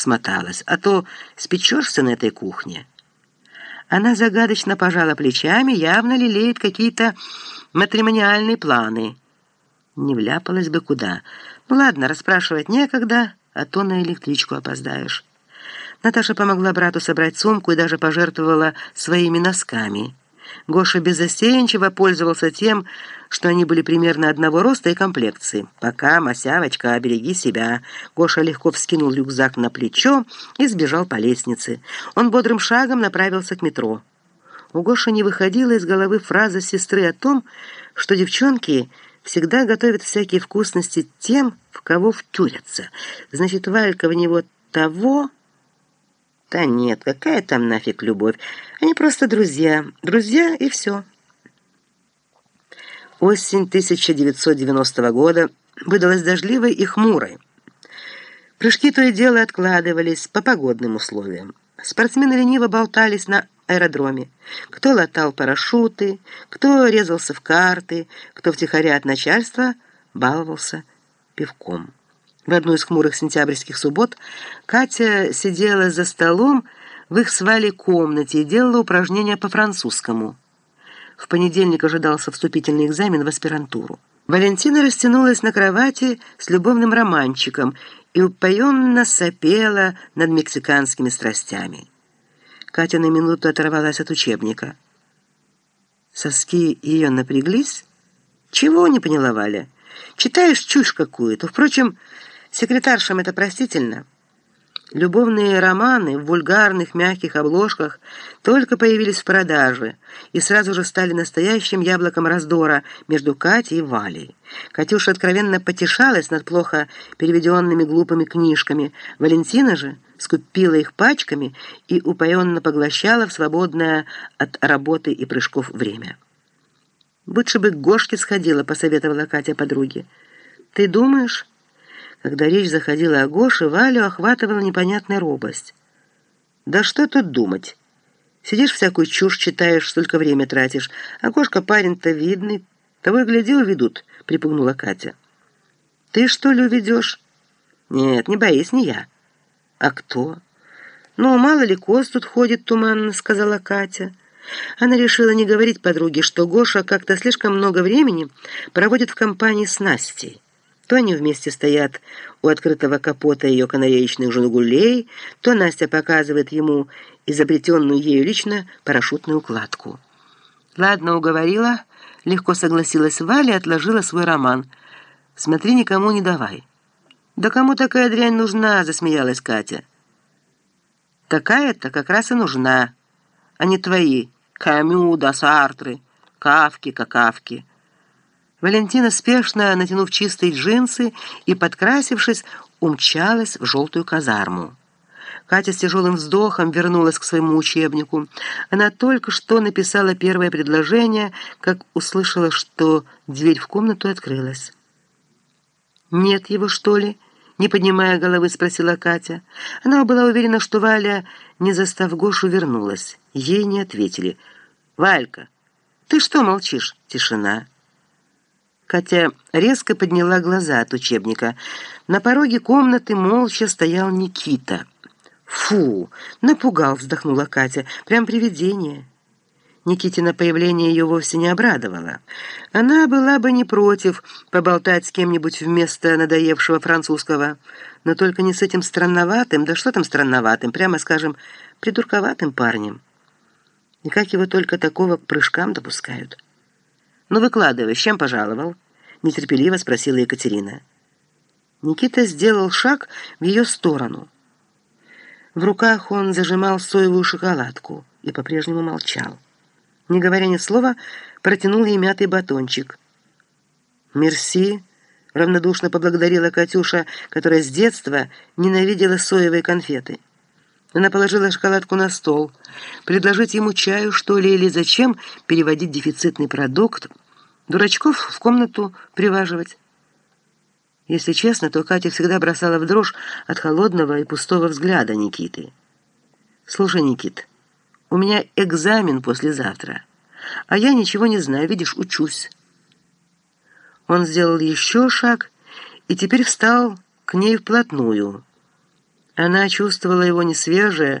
смоталась, а то спечешься на этой кухне». Она загадочно пожала плечами, явно лелеет какие-то матримониальные планы. Не вляпалась бы куда. Ну ладно, расспрашивать некогда, а то на электричку опоздаешь. Наташа помогла брату собрать сумку и даже пожертвовала своими носками. Гоша беззастенчиво пользовался тем, что они были примерно одного роста и комплекции. «Пока, Масявочка, береги себя». Гоша легко вскинул рюкзак на плечо и сбежал по лестнице. Он бодрым шагом направился к метро. У Гоши не выходила из головы фраза сестры о том, что девчонки всегда готовят всякие вкусности тем, в кого втюрятся. Значит, Валька в него того... Да нет, какая там нафиг любовь? Они просто друзья. Друзья и все. Осень 1990 года выдалась дождливой и хмурой. Прыжки то и дело откладывались по погодным условиям. Спортсмены лениво болтались на аэродроме. Кто латал парашюты, кто резался в карты, кто втихаря от начальства баловался пивком. В одну из хмурых сентябрьских суббот Катя сидела за столом в их свале комнате и делала упражнения по французскому. В понедельник ожидался вступительный экзамен в аспирантуру. Валентина растянулась на кровати с любовным романчиком и упоенно сопела над мексиканскими страстями. Катя на минуту оторвалась от учебника. Соски ее напряглись? Чего не поняла Валя? Читаешь чушь какую-то. Впрочем, Секретаршам это простительно. Любовные романы в вульгарных мягких обложках только появились в продаже и сразу же стали настоящим яблоком раздора между Катей и Валей. Катюша откровенно потешалась над плохо переведенными глупыми книжками. Валентина же скупила их пачками и упоенно поглощала в свободное от работы и прыжков время. «Лучше бы к Гошке сходила», — посоветовала Катя подруге. «Ты думаешь?» Когда речь заходила о Гоше, Валю охватывала непонятная робость. «Да что тут думать? Сидишь всякую чушь читаешь, столько время тратишь, а Гошка парень-то видный, того и гляди уведут», — припугнула Катя. «Ты что ли уведешь?» «Нет, не боись, не я». «А кто?» «Ну, мало ли кост тут ходит туманно», — сказала Катя. Она решила не говорить подруге, что Гоша как-то слишком много времени проводит в компании с Настей. То они вместе стоят у открытого капота ее канареечных «Жигулей», то Настя показывает ему изобретенную ею лично парашютную укладку. «Ладно, уговорила», — легко согласилась Валя отложила свой роман. «Смотри, никому не давай». «Да кому такая дрянь нужна?» — засмеялась Катя. «Такая-то как раз и нужна, а не твои Камю да Сартры, Кавки, какавки». Валентина, спешно натянув чистые джинсы и подкрасившись, умчалась в желтую казарму. Катя с тяжелым вздохом вернулась к своему учебнику. Она только что написала первое предложение, как услышала, что дверь в комнату открылась. «Нет его, что ли?» — не поднимая головы, спросила Катя. Она была уверена, что Валя, не застав Гошу, вернулась. Ей не ответили. «Валька, ты что молчишь?» Тишина. Катя резко подняла глаза от учебника. На пороге комнаты молча стоял Никита. «Фу!» — напугал, вздохнула Катя. «Прям привидение». Никитина появление ее вовсе не обрадовало. Она была бы не против поболтать с кем-нибудь вместо надоевшего французского, но только не с этим странноватым, да что там странноватым, прямо скажем, придурковатым парнем. И как его только такого к прыжкам допускают? «Ну, выкладывай, с чем пожаловал?» — нетерпеливо спросила Екатерина. Никита сделал шаг в ее сторону. В руках он зажимал соевую шоколадку и по-прежнему молчал. Не говоря ни слова, протянул ей мятый батончик. «Мерси», — равнодушно поблагодарила Катюша, которая с детства ненавидела соевые конфеты. Она положила шоколадку на стол. Предложить ему чаю, что ли, или зачем переводить дефицитный продукт Дурачков в комнату приваживать. Если честно, то Катя всегда бросала в дрожь от холодного и пустого взгляда Никиты. «Слушай, Никит, у меня экзамен послезавтра, а я ничего не знаю, видишь, учусь». Он сделал еще шаг и теперь встал к ней вплотную. Она чувствовала его несвежее,